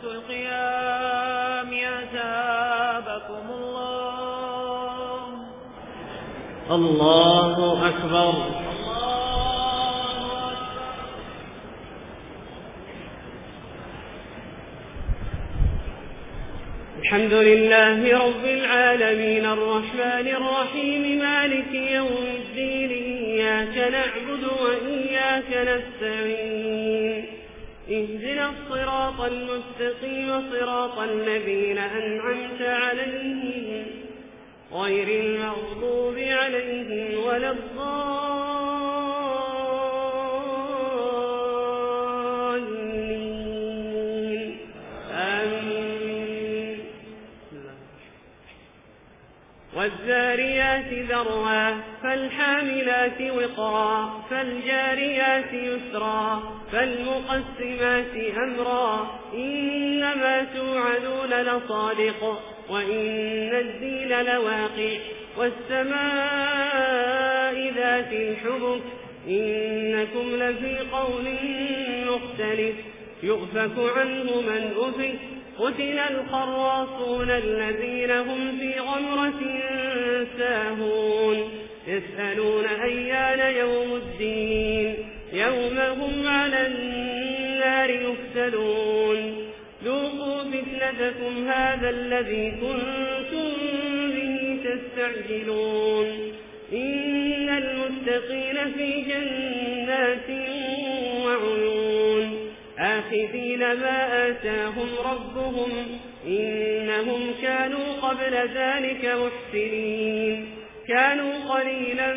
وقت القيام يا تابكم الله. الله أكبر. الحمد لله رب العالمين الرحمن الرحيم مالك يوم الدين إياك نعبد وإياك نستعين. اهدنا الصراط المستقيم صراط الذين أنعمت عليهم غير المغضوب عليهم ولا الضالين. آمين. والزاريات ذروا فالحاملات وقرا فالجاريات يسرا. فالمقسمات أمرا إنما توعدون لصادق وإن الدين لواقع والسماء ذات الحبك إنكم لفي قول مختلف. يؤفك عنه من أفك قتل القراصون الذين هم في غمرة ساهون. يسألون أيان يوم الدين؟ يوم هم على النار يفتدون. ذوقوا فتنتكم هذا الذي كنتم به تستعجلون. إن المتقين في جنات وعيون. آخذين ما آتاهم ربهم إنهم كانوا قبل ذلك محسنين. كانوا قليلا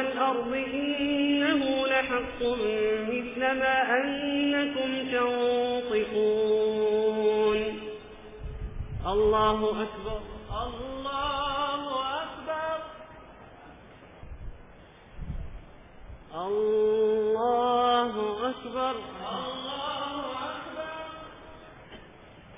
والأرض إنه لحق مثل ما أنكم تنطقون. الله أكبر. الله أكبر. الله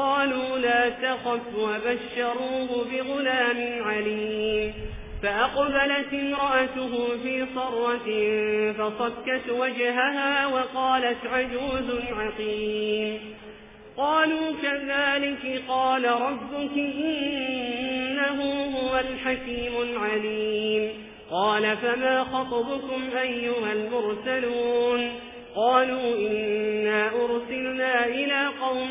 قالوا لا تخف وبشروه بغلام عليم. فأقبلت امرأته في صرة فصكت وجهها وقالت عجوز عقيم. قالوا كذلك قال ربك إنه هو الحكيم العليم. قال فما خطبكم أيها المرسلون؟ قالوا إنا أرسلنا إلى قوم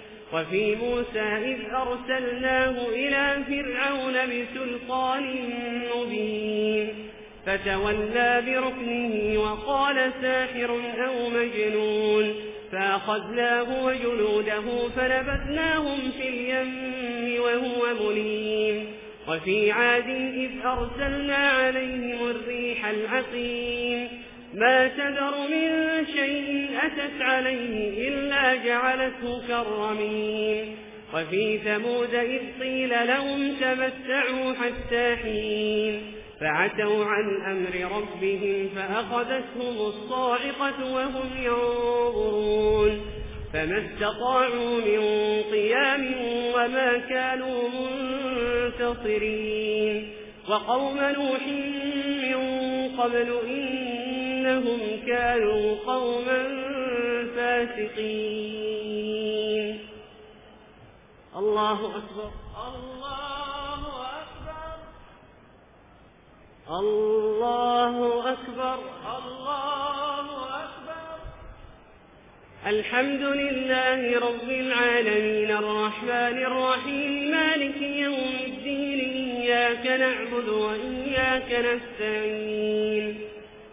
وفي موسى إذ أرسلناه إلى فرعون بسلطان مبين. فتولى بركنه وقال ساحر أو مجنون. فأخذناه وجنوده فلبثناهم في اليم وهو مليم. وفي عاد إذ أرسلنا عليهم الريح العقيم. ما تذر من شيء أتت عليه إلا جعلته كرمين وفي ثمود إذ قيل لهم تمتعوا حتى حين. فعتوا عن أمر ربهم فأخذتهم الصاعقة وهم ينظرون. فما استطاعوا من قيام وما كانوا منتصرين. وقوم نوح من قبل إن إنهم كانوا قوما فاسقين الله أكبر الله أكبر الله أكبر الله أكبر الحمد لله رب العالمين الرحمن الرحيم مالك يوم الدين إياك نعبد وإياك نستعين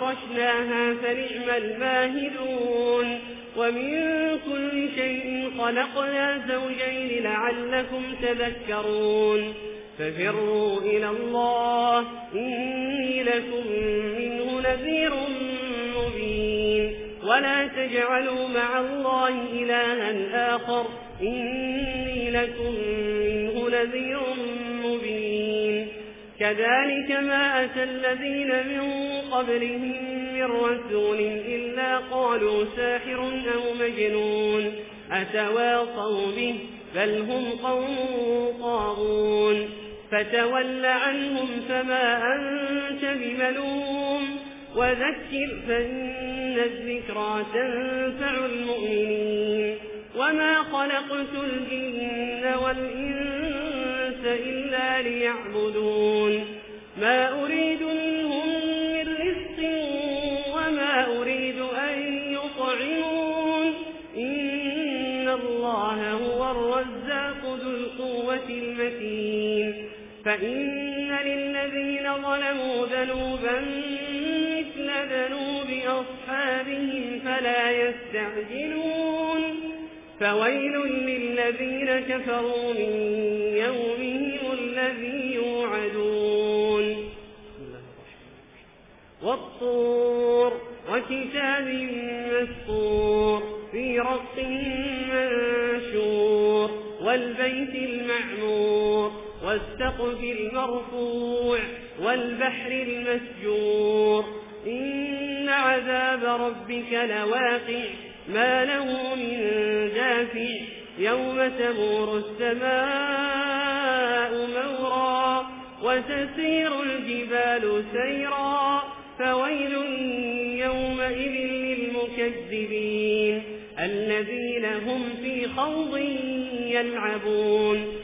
فرشناها فنعم الماهدون ومن كل شيء خلقنا زوجين لعلكم تذكرون. ففروا إلى الله إني لكم منه نذير مبين. ولا تجعلوا مع الله إلها آخر إني لكم منه نذير مبين. كذلك ما أتى الذين من قبلهم من رسول إلا قالوا ساحر أو مجنون أتواصوا به بل هم قوم طاغون فتول عنهم فما أنت بملوم وذكر فإن الذكرى تنفع المؤمنين وما خلقت الجن والإنس إلا ليعبدون ما أريد فإن للذين ظلموا ذنوبا مثل ذنوب أصحابهم فلا يستعجلون فويل للذين كفروا من يومهم الذي يوعدون والطور وكتاب مسطور في رق منشور والبيت المعمور والسقف المرفوع والبحر المسجور. إن عذاب ربك لواقع. ما له من جافع يوم تمور السماء مورا وتسير الجبال سيرا. فويل يومئذ للمكذبين. الذين هم في خوض يلعبون.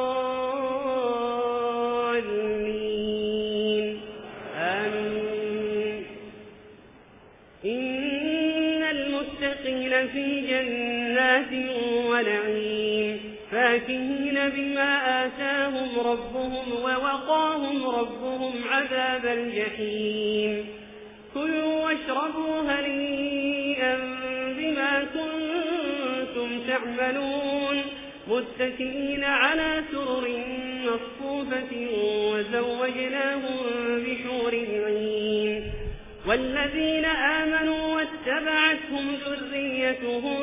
بما آتاهم ربهم ووقاهم ربهم عذاب الجحيم. كلوا واشربوا هنيئا بما كنتم تعملون. متكئين على سرر مصفوفة وزوجناهم بشور عين. والذين آمنوا واتبعتهم ذريتهم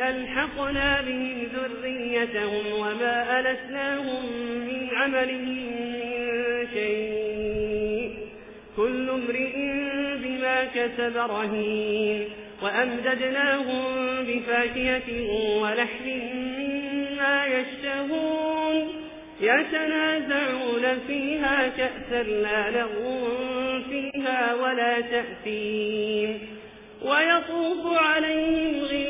ألحقنا بهم ذريتهم وما ألسناهم من عملهم من شيء كل امرئ بما كسب رهين وأمددناهم بفاكية ولحم مما يشتهون يتنازعون فيها كأسا لا لغو فيها ولا تأثيم ويطوف عليهم غير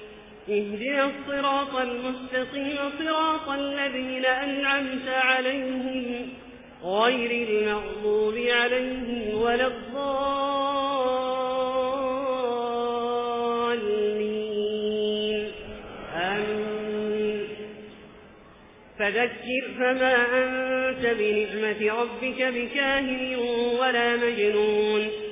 اهدنا الصراط المستقيم صراط الذين أنعمت عليهم غير المغضوب عليهم ولا الضالين. آمين. فذكر فما أنت بنعمة ربك بكاهن ولا مجنون.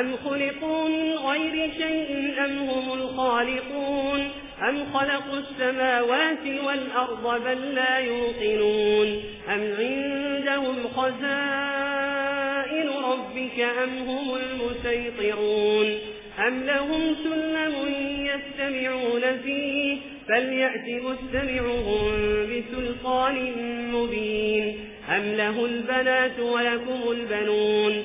أم خلقوا من غير شيء أم هم الخالقون أم خلقوا السماوات والأرض بل لا يوقنون أم عندهم خزائن ربك أم هم المسيطرون أم لهم سلم يستمعون فيه فليأت مستمعهم بسلطان مبين أم له البنات ولكم البنون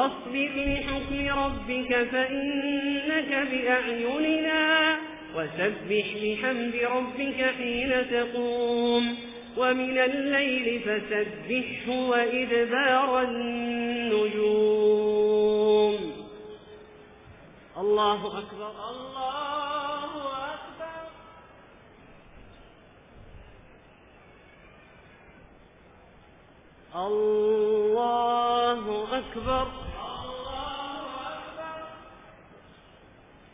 واصبر لحكم ربك فإنك بأعيننا وسبح لحمد ربك حين تقوم ومن الليل فسبحه وإدبار النجوم الله أكبر الله أكبر الله أكبر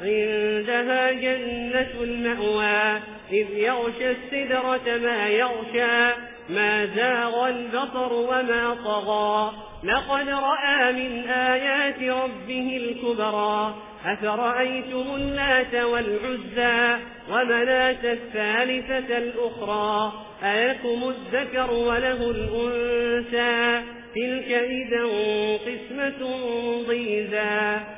عندها جنة المأوى إذ يغشى السدرة ما يغشى ما زاغ البطر وما طغى. لقد رأى من آيات ربه الكبرى أفرأيتم النات والعزى ومنات الثالثة الأخرى أيكم الذكر وله الأنسى تلك إذا قسمة ضيزى.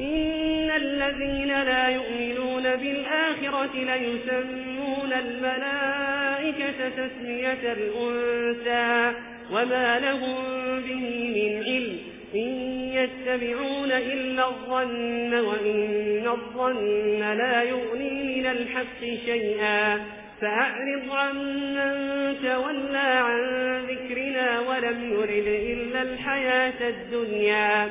إن الذين لا يؤمنون بالآخرة ليسمون الملائكة تسمية الأنسى وما لهم به من علم إن يتبعون إلا الظن وإن الظن لا يغني من الحق شيئا فأعرض عن من تولى عن ذكرنا ولم يرد إلا الحياة الدنيا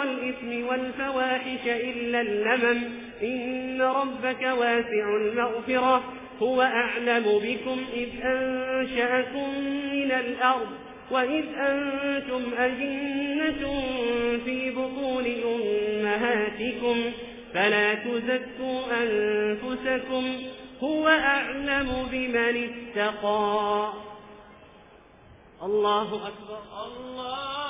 والإثم والفواحش إلا اللمم إن ربك واسع المغفرة. هو أعلم بكم إذ أنشأكم من الأرض وإذ أنتم أجنة في بطول أمهاتكم. فلا تزكوا أنفسكم. هو أعلم بمن اتقى. الله أكبر. الله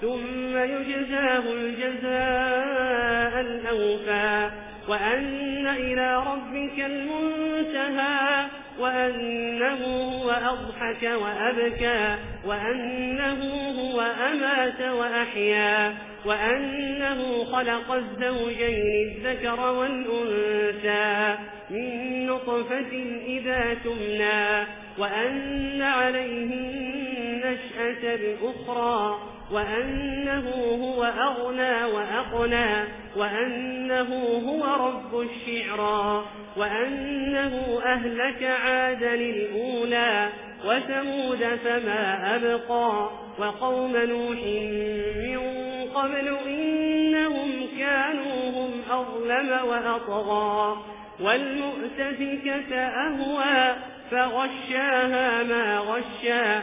ثم يجزاه الجزاء الأوفى وأن إلى ربك المنتهى وأنه هو أضحك وأبكى وأنه هو أمات وأحيا وأنه خلق الزوجين الذكر والأنسى من نطفة إذا تمنى وأن عليه النشأة الأخرى وأنه هو أغنى وأقنى وأنه هو رب الشعرى وأنه أهلك عاد للأولى وثمود فما أبقى وقوم نوح من قبل إنهم كانوا هم أظلم وأطغى والمؤتفكة أهوى فغشاها ما غشى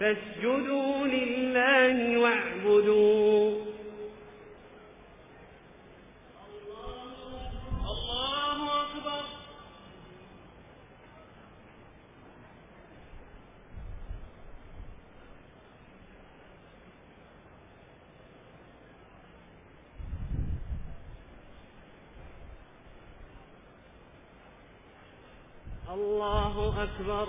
فاسجدوا لله واعبدوا. الله أكبر. الله أكبر.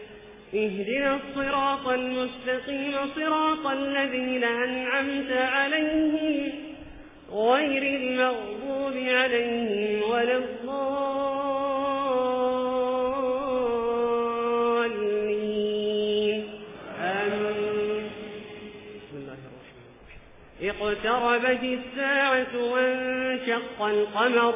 اهدنا الصراط المستقيم صراط الذين أنعمت عليهم غير المغضوب عليهم ولا الضالين. آمين بسم الله الرحمن الرحيم اقتربت الساعة وانشق القمر.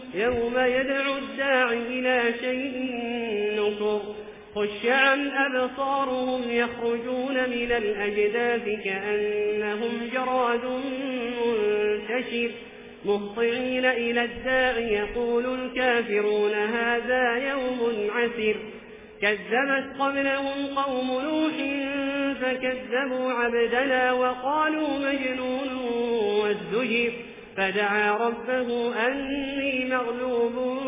يوم يدعو الداع إلى شيء نصر خش عن أبصارهم يخرجون من الأجداف كأنهم جراد منتشر مهطعين إلى الداع يقول الكافرون هذا يوم عسر كذبت قبلهم قوم نوح فكذبوا عبدنا وقالوا مجنون وازدهر فدعا ربه أني مغلوب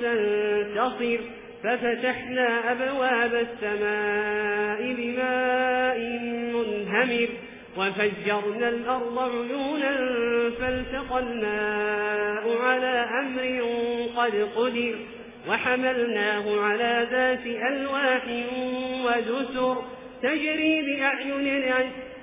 سنتصر ففتحنا أبواب السماء بماء منهمر. وفجرنا الأرض عيونا فالتقى الماء على أمر قد قدر. وحملناه على ذات ألواح ودسر. تجري بأعين العسر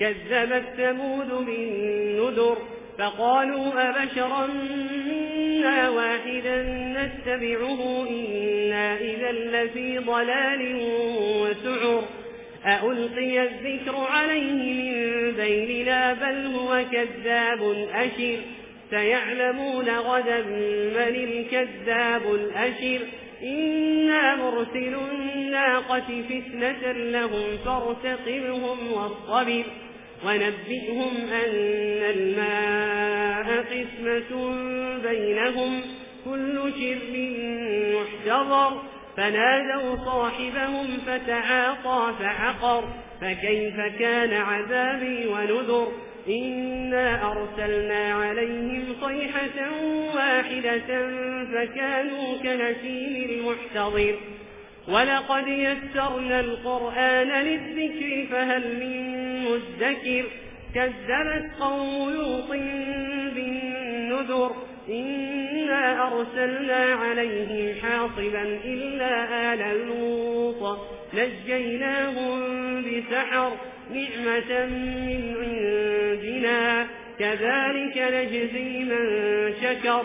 كذبت ثمود بالنذر فقالوا أبشرا منا واحدا نتبعه إنا إذا لفي ضلال وسعر أألقي الذكر عليه من بيننا بل هو كذاب أشر سيعلمون غدا من الكذاب الأشر إنا مرسل الناقة فتنة لهم فارتقبهم واصطبر ونبئهم أن الماء قسمة بينهم كل شر محتضر. فنادوا صاحبهم فتعاطى فعقر فكيف كان عذابي ونذر؟ إنا أرسلنا عليهم صيحة واحدة فكانوا كنسيم المحتضر. ولقد يسرنا القرآن للذكر فهل من مزكر كذبت قوم لوط بالنذر إنا أرسلنا عليهم حاصبا إلا آل لوط نجيناهم بسحر نعمة من عندنا كذلك نجزي من شكر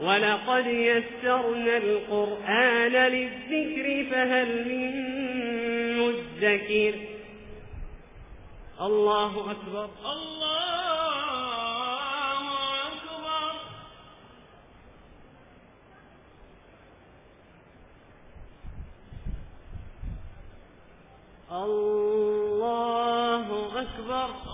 ولقد يسرنا القرآن للذكر فهل من مدكر الله أكبر الله أكبر الله أكبر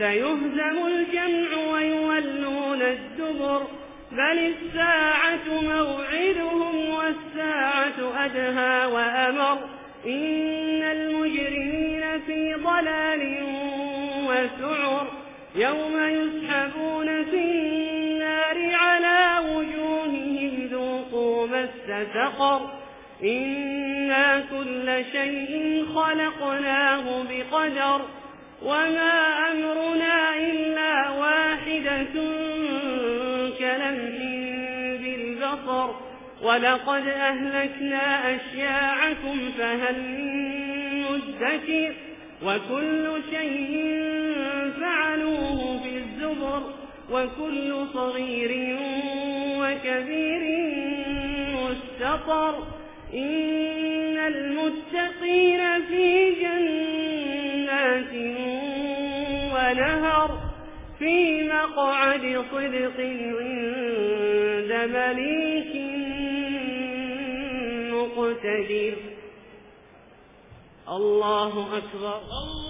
سيهزم الجمع ويولون الدبر بل الساعة موعدهم والساعة أدهى وأمر. إن المجرمين في ضلال وسعر. يوم يسحبون في النار على وجوههم ذوقوا مس سقر. إنا كل شيء خلقناه بقدر. وما أمرنا إلا واحدة كلمح بالبصر ولقد أهلكنا أشياعكم فهل مدكر وكل شيء فعلوه في الزبر وكل صغير وكبير مستطر إن المتقين في جنة في مقعد صدق عند مليك مقتدر. الله أكبر. الله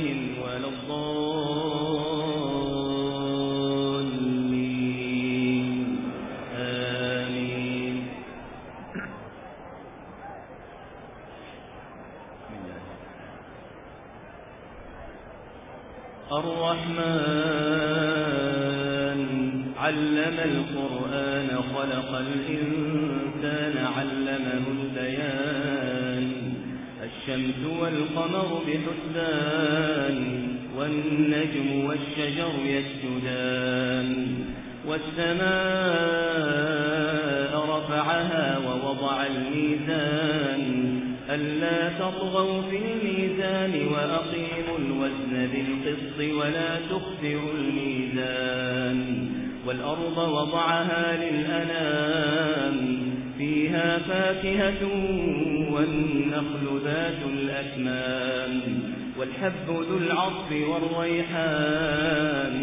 والأرض وضعها للأنام فيها فاكهة والنخل ذات الأكمام. والحب ذو العطف والريحان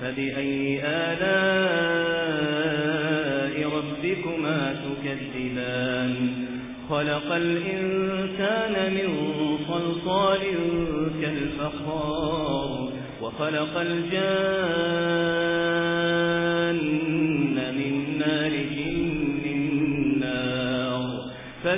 فبأي آلاء ربكما تكذبان؟ خلق الإنسان من صلصال كالفخار وخلق الجان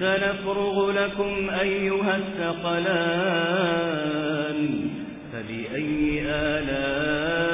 سنفرغ لكم أيها الثقلان فبأي آلام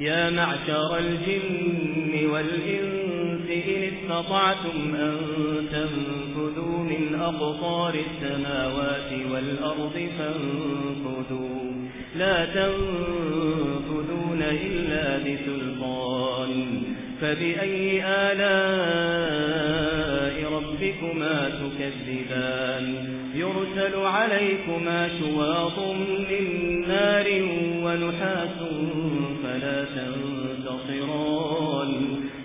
يا معشر الجن والإنس إن استطعتم أن تنفذوا من أقطار السماوات والأرض فانفذوا. لا تنفذون إلا بسلطان. فبأي آلاء ربكما تكذبان؟ يرسل عليكما شواط من نار ونحاس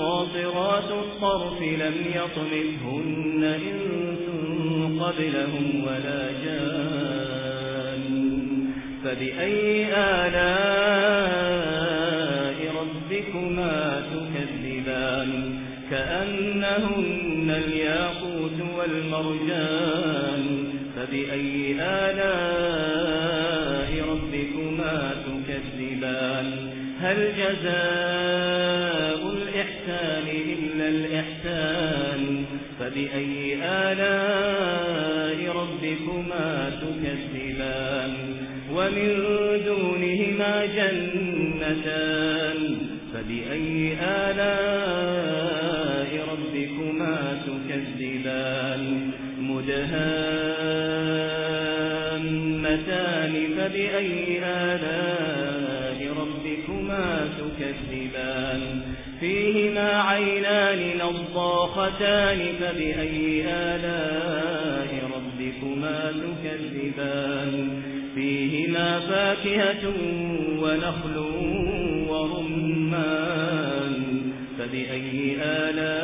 قاصرات الطرف لم يطمثهن إنس قبلهم ولا جان. فبأي آلاء ربكما تكذبان؟ كأنهن الياقوت والمرجان. فبأي آلاء ربكما تكذبان؟ هل جزاء الخصمان فبأي آلاء ربكما تكذبان؟ فيهما فاكهة ونخل ورمان. فبأي آلاء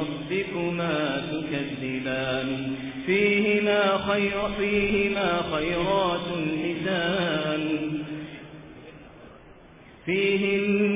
ربكما تكذبان؟ فيهما, خير فيهما خيرات حسان فيهما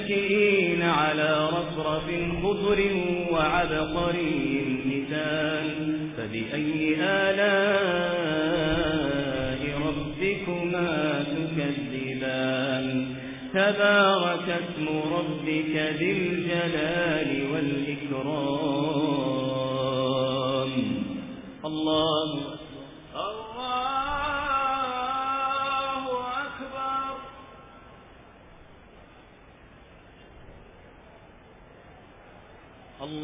متكئين على رفرف خضر وعبقر مثال. فبأي آلاء ربكما تكذبان؟ تبارك اسم ربك ذي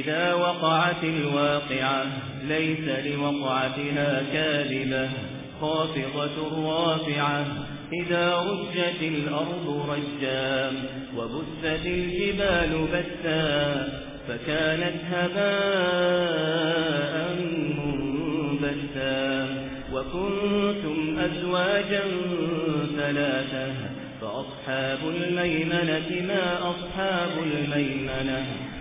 إذا وقعت الواقعة ليس لوقعتها كاذبة. خافضة رافعة إذا رجت الأرض رجا وبثت الجبال بثا فكانت هباء منبثا. وكنتم أزواجا ثلاثة فأصحاب الميمنة ما أصحاب الميمنة.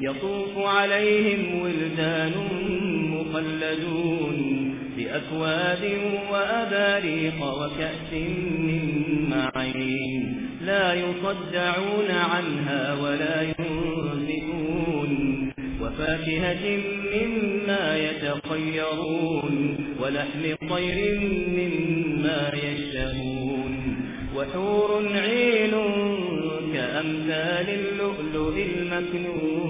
يطوف عليهم ولدان مخلدون بأكواب وأباريق وكأس من معين لا يصدعون عنها ولا ينزئون وفاكهة مما يتخيرون ولحم طير مما يشتهون وحور عين كأمثال اللؤلؤ المكنون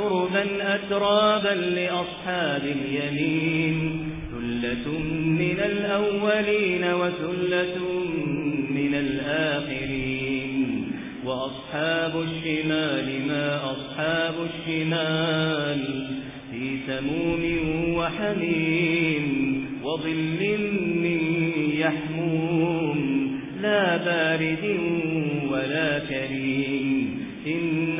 عربا أترابا لأصحاب اليمين. ثلة من الأولين وثلة من الآخرين. وأصحاب الشمال ما أصحاب الشمال. في سموم وحميم وظل من يحموم. لا بارد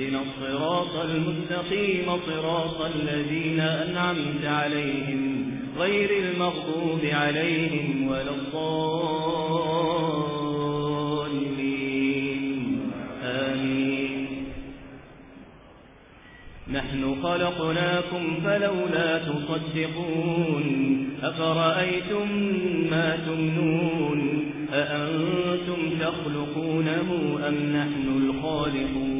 اهدنا الصراط المستقيم صراط الذين أنعمت عليهم غير المغضوب عليهم ولا الضالين. آمين. نحن خلقناكم فلولا تصدقون. أفرأيتم ما تمنون؟ أأنتم تخلقونه أم نحن الخالقون؟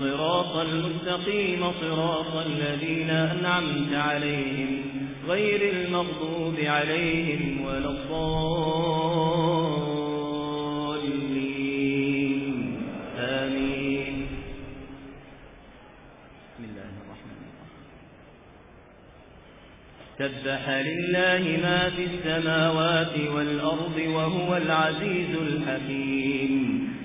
صراط المستقيم صراط الذين أنعمت عليهم غير المغضوب عليهم ولا الضالين. آمين. بسم الله الرحمن الرحيم. سبح لله ما في السماوات والأرض وهو العزيز الحكيم.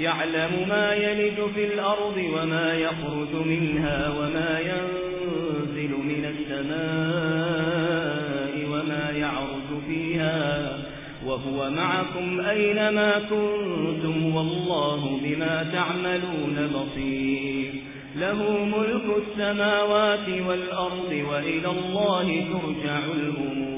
يعلم ما يلج في الأرض وما يخرج منها وما ينزل من السماء وما يعرض فيها وهو معكم أينما كنتم والله بما تعملون بصير له ملك السماوات والأرض وإلى الله ترجع الأمور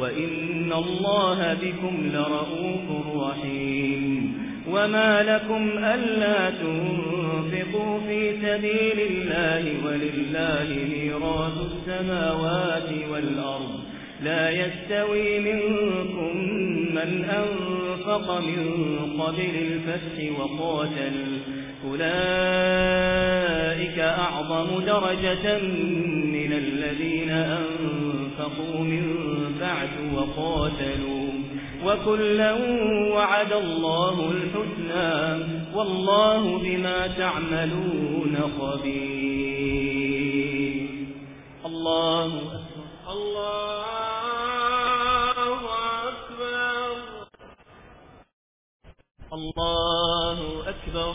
وإن الله بكم لرؤوف رحيم وما لكم ألا تنفقوا في سبيل الله ولله ميراث السماوات والأرض لا يستوي منكم من أنفق من قبل الفتح وقاتل أولئك أعظم درجة من الذين أنفقوا أنفقوا من بعد وقاتلوا وكلا وعد الله الحسنى والله بما تعملون خبير الله أكبر الله أكبر الله أكبر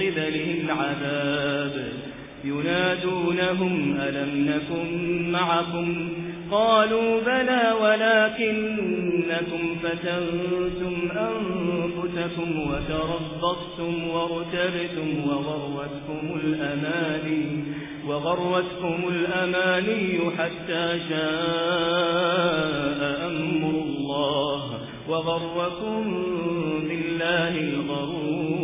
قبله العذاب ينادونهم ألم نكن معكم؟ قالوا بلى ولكنكم فتنتم أنفسكم وتربصتم وارتبتم وغروتكم الأماني وغروتكم الأماني حتى جاء أمر الله. وغركم بالله الغرور.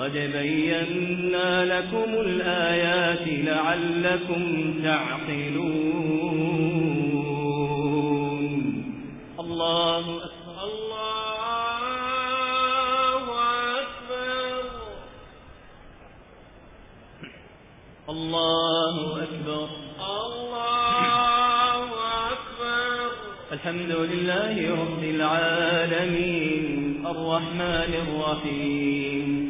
قد بينا لكم الآيات لعلكم تعقلون. الله أكبر. الله أكبر. الله أكبر. الله أكبر. الحمد لله رب العالمين. الرحمن الرحيم.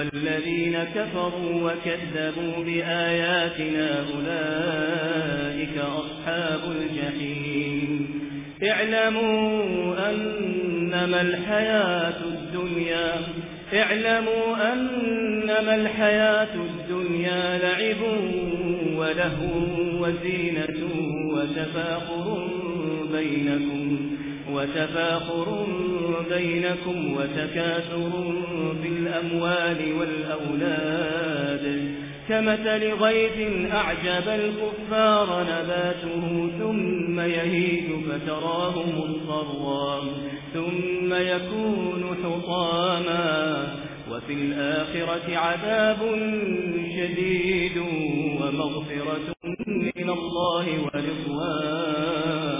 والذين كفروا وكذبوا بآياتنا أولئك أصحاب الجحيم. اعلموا أنما الحياة الدنيا اعلموا أنما الحياة الدنيا لعب وله وزينة وتفاقر بينكم. وتفاخر بينكم وتكاثر في الأموال والأولاد. كمثل غيث أعجب الكفار نباته ثم يهيج فتراه مصرا ثم يكون حطاما. وفي الآخرة عذاب شديد ومغفرة من الله ورضوان.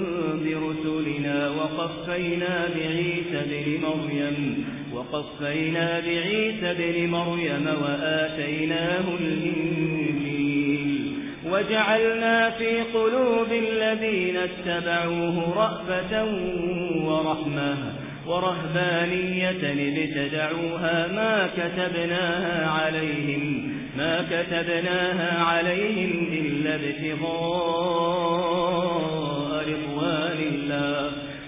وقفينا بعيسى بن مريم وقفينا بعيسى بن مريم وآتيناه الإنجيل. وجعلنا في قلوب الذين اتبعوه رأفة ورحمة ورهبانية ابتدعوها ما كتبناها عليهم ما كتبناها عليهم إلا ابتغاء رضوان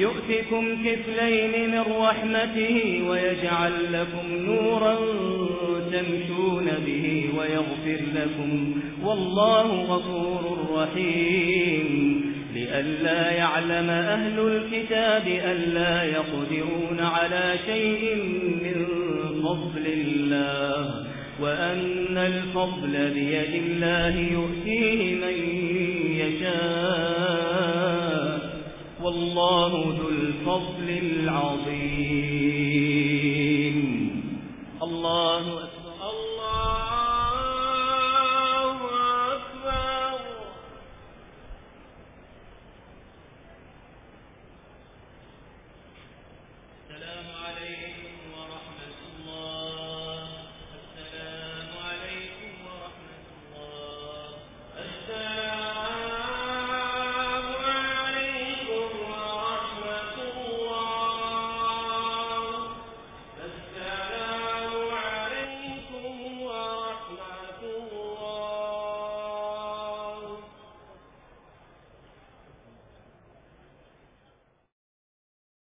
يؤتكم كفلين من رحمته ويجعل لكم نورا تمشون به ويغفر لكم والله غفور رحيم لئلا يعلم أهل الكتاب ألا يقدرون على شيء من فضل الله وأن الفضل بيد الله يؤتيه من يشاء والله ذو الفضل العظيم. الله أكبر.